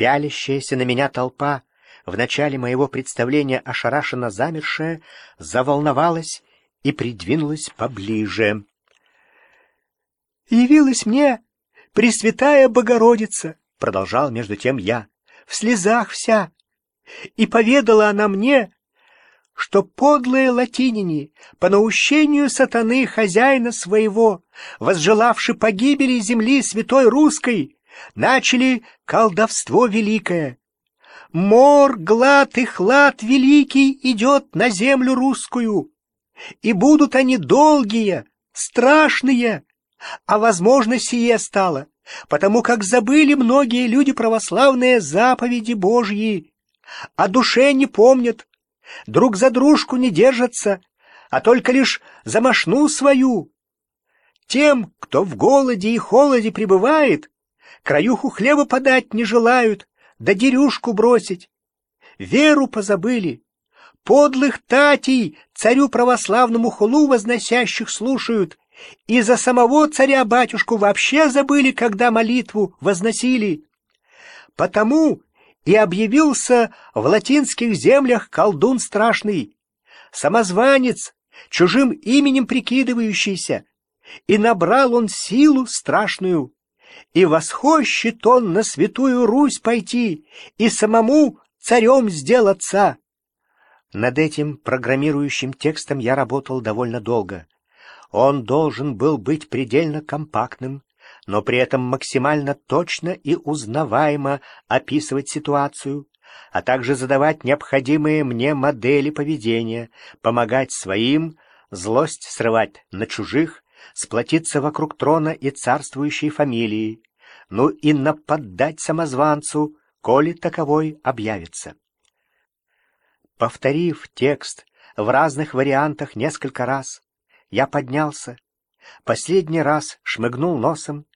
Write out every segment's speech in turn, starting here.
Пялящаяся на меня толпа, в начале моего представления ошарашенно замершая, заволновалась и придвинулась поближе. «Явилась мне Пресвятая Богородица!» — продолжал между тем я. «В слезах вся! И поведала она мне, что подлые латинине, по наущению сатаны хозяина своего, возжелавши погибели земли святой русской, начали колдовство великое. Мор, глад и хлад великий идет на землю русскую, и будут они долгие, страшные, а возможно сие стало, потому как забыли многие люди православные заповеди Божьи, о душе не помнят, друг за дружку не держатся, а только лишь за мошну свою. Тем, кто в голоде и холоде пребывает, краюху хлеба подать не желают, да дерюшку бросить. Веру позабыли, подлых татей царю православному хулу возносящих слушают, и за самого царя-батюшку вообще забыли, когда молитву возносили. Потому и объявился в латинских землях колдун страшный, самозванец, чужим именем прикидывающийся, и набрал он силу страшную, и восхощет он на святую Русь пойти и самому царем сделаться. Над этим программирующим текстом я работал довольно долго. Он должен был быть предельно компактным, но при этом максимально точно и узнаваемо описывать ситуацию, а также задавать необходимые мне модели поведения, помогать своим, злость срывать на чужих, сплотиться вокруг трона и царствующей фамилии, ну и нападать самозванцу, коли таковой объявится. Повторив текст в разных вариантах несколько раз, я поднялся, последний раз шмыгнул носом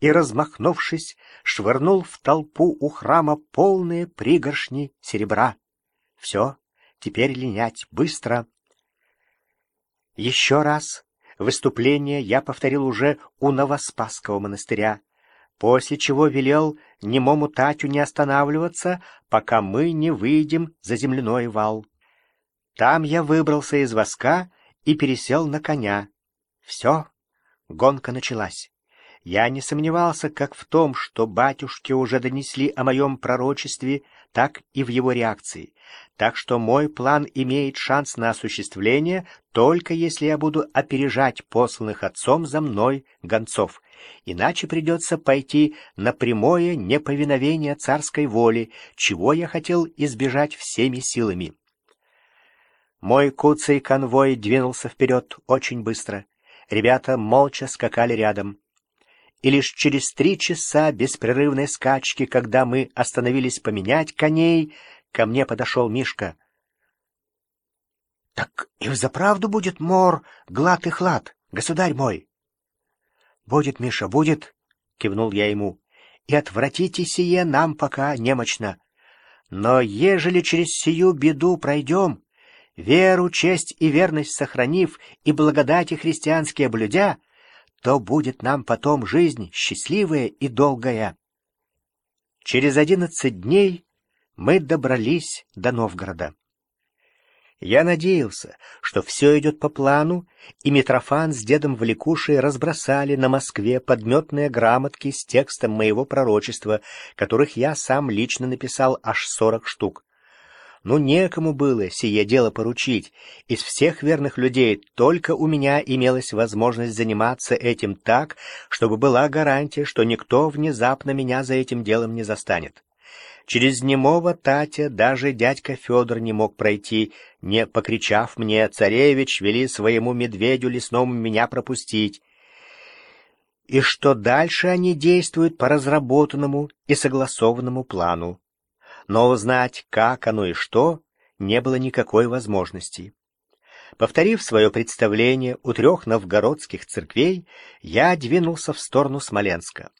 и, размахнувшись, швырнул в толпу у храма полные пригоршни серебра. Все, теперь линять, быстро. Еще раз выступление я повторил уже у Новоспасского монастыря, после чего велел немому Татю не останавливаться, пока мы не выйдем за земляной вал. Там я выбрался из воска и пересел на коня. Все, гонка началась. Я не сомневался как в том, что батюшки уже донесли о моем пророчестве, так и в его реакции. Так что мой план имеет шанс на осуществление, только если я буду опережать посланных отцом за мной гонцов. Иначе придется пойти на прямое неповиновение царской воли, чего я хотел избежать всеми силами. Мой куцый конвой двинулся вперед очень быстро. Ребята молча скакали рядом. И лишь через три часа беспрерывной скачки, когда мы остановились поменять коней, ко мне подошел Мишка. — Так и взаправду будет мор, глад и хлад, государь мой? — Будет, Миша, будет, — кивнул я ему. — И отвратите сие нам пока немощно. Но ежели через сию беду пройдем, веру, честь и верность сохранив и благодати христианские блюдя, то будет нам потом жизнь счастливая и долгая. Через одиннадцать дней мы добрались до Новгорода. Я надеялся, что все идет по плану, и Митрофан с дедом Валикушей разбросали на Москве подметные грамотки с текстом моего пророчества, которых я сам лично написал аж сорок штук. Ну, некому было сие дело поручить. Из всех верных людей только у меня имелась возможность заниматься этим так, чтобы была гарантия, что никто внезапно меня за этим делом не застанет. Через немого Татя даже дядька Федор не мог пройти, не покричав мне «Царевич, вели своему медведю лесному меня пропустить» и что дальше они действуют по разработанному и согласованному плану но узнать, как оно и что, не было никакой возможности. Повторив свое представление у трех новгородских церквей, я двинулся в сторону Смоленска.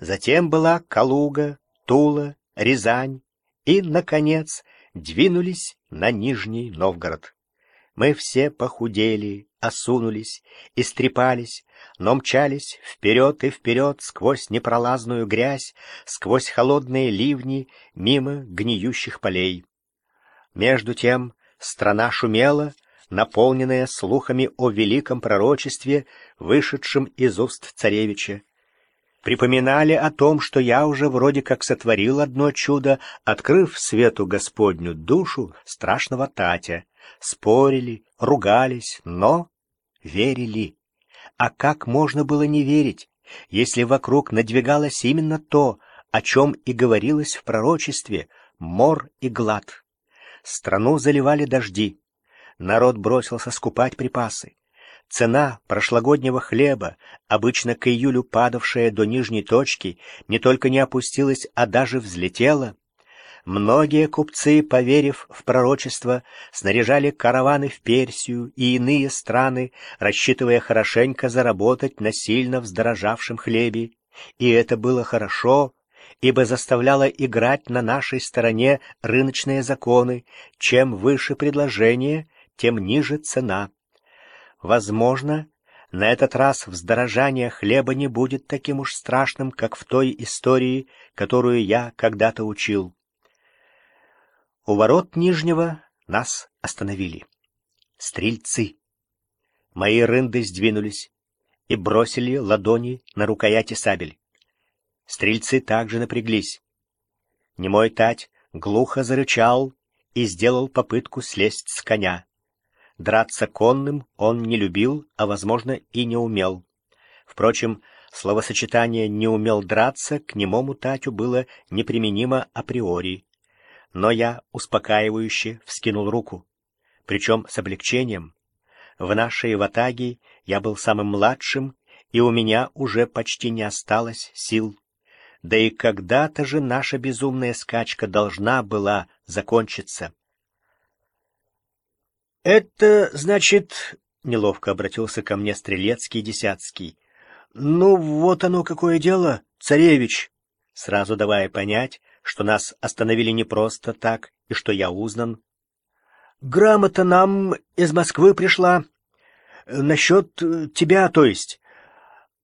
Затем была Калуга, Тула, Рязань и, наконец, двинулись на Нижний Новгород. Мы все похудели, осунулись, истрепались, но мчались вперед и вперед сквозь непролазную грязь, сквозь холодные ливни, мимо гниющих полей. Между тем страна шумела, наполненная слухами о великом пророчестве, вышедшем из уст царевича. Припоминали о том, что я уже вроде как сотворил одно чудо, открыв свету Господню душу страшного Татя. Спорили, ругались, но верили. А как можно было не верить, если вокруг надвигалось именно то, о чем и говорилось в пророчестве — мор и глад? Страну заливали дожди. Народ бросился скупать припасы. Цена прошлогоднего хлеба, обычно к июлю падавшая до нижней точки, не только не опустилась, а даже взлетела. Многие купцы, поверив в пророчество, снаряжали караваны в Персию и иные страны, рассчитывая хорошенько заработать на сильно вздорожавшем хлебе. И это было хорошо, ибо заставляло играть на нашей стороне рыночные законы. Чем выше предложение, тем ниже цена. Возможно, на этот раз вздорожание хлеба не будет таким уж страшным, как в той истории, которую я когда-то учил. У ворот Нижнего нас остановили. Стрельцы. Мои рынды сдвинулись и бросили ладони на рукояти сабель. Стрельцы также напряглись. Немой тать глухо зарычал и сделал попытку слезть с коня. Драться конным он не любил, а, возможно, и не умел. Впрочем, словосочетание «не умел драться» к немому Татю было неприменимо априори но я успокаивающе вскинул руку, причем с облегчением. В нашей ватаге я был самым младшим, и у меня уже почти не осталось сил. Да и когда-то же наша безумная скачка должна была закончиться. — Это, значит, — неловко обратился ко мне Стрелецкий Десятский, — ну вот оно какое дело, царевич, сразу давая понять, что нас остановили не просто так и что я узнан. Грамота нам из Москвы пришла. Насчет тебя, то есть.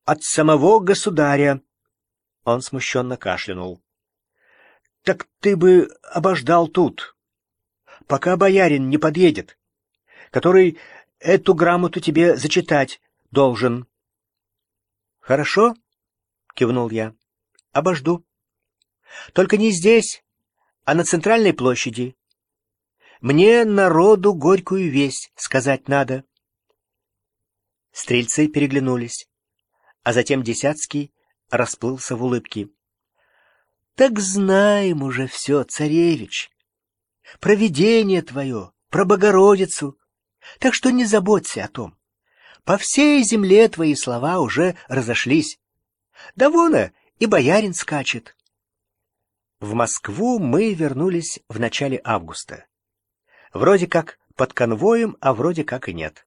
От самого государя. Он смущенно кашлянул. Так ты бы обождал тут, пока боярин не подъедет, который эту грамоту тебе зачитать должен. Хорошо? — кивнул я. — Обожду. Только не здесь, а на центральной площади. Мне народу горькую весть сказать надо. Стрельцы переглянулись, а затем Десятский расплылся в улыбке. — Так знаем уже все, царевич. Провидение твое, про Богородицу. Так что не заботься о том. По всей земле твои слова уже разошлись. Да вон и боярин скачет. В Москву мы вернулись в начале августа. Вроде как под конвоем, а вроде как и нет.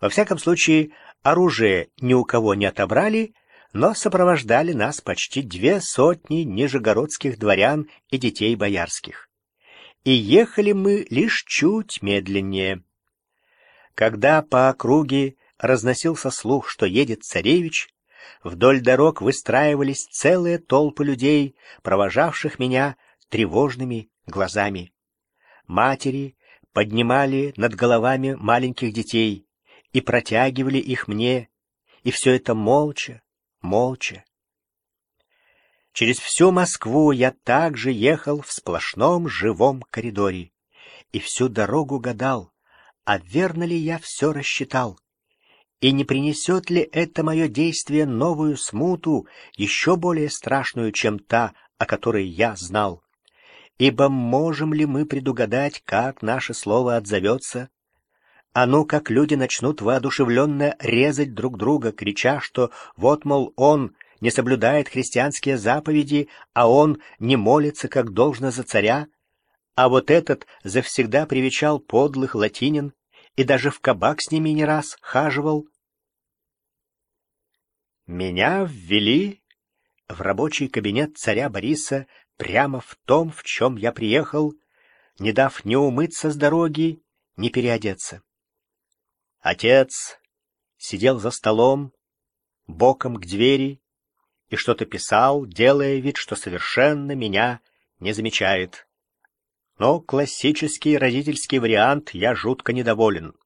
Во всяком случае, оружие ни у кого не отобрали, но сопровождали нас почти две сотни нижегородских дворян и детей боярских. И ехали мы лишь чуть медленнее. Когда по округе разносился слух, что едет царевич, Вдоль дорог выстраивались целые толпы людей, провожавших меня тревожными глазами. Матери поднимали над головами маленьких детей и протягивали их мне, и все это молча, молча. Через всю Москву я также ехал в сплошном живом коридоре и всю дорогу гадал, а верно ли я все рассчитал. И не принесет ли это мое действие новую смуту, еще более страшную, чем та, о которой я знал? Ибо можем ли мы предугадать, как наше слово отзовется? А ну, как люди начнут воодушевленно резать друг друга, крича, что вот, мол, он не соблюдает христианские заповеди, а он не молится, как должно за царя, а вот этот завсегда привечал подлых латинин, и даже в кабак с ними не раз хаживал. Меня ввели в рабочий кабинет царя Бориса прямо в том, в чем я приехал, не дав ни умыться с дороги, ни переодеться. Отец сидел за столом, боком к двери и что-то писал, делая вид, что совершенно меня не замечает. Но классический родительский вариант я жутко недоволен.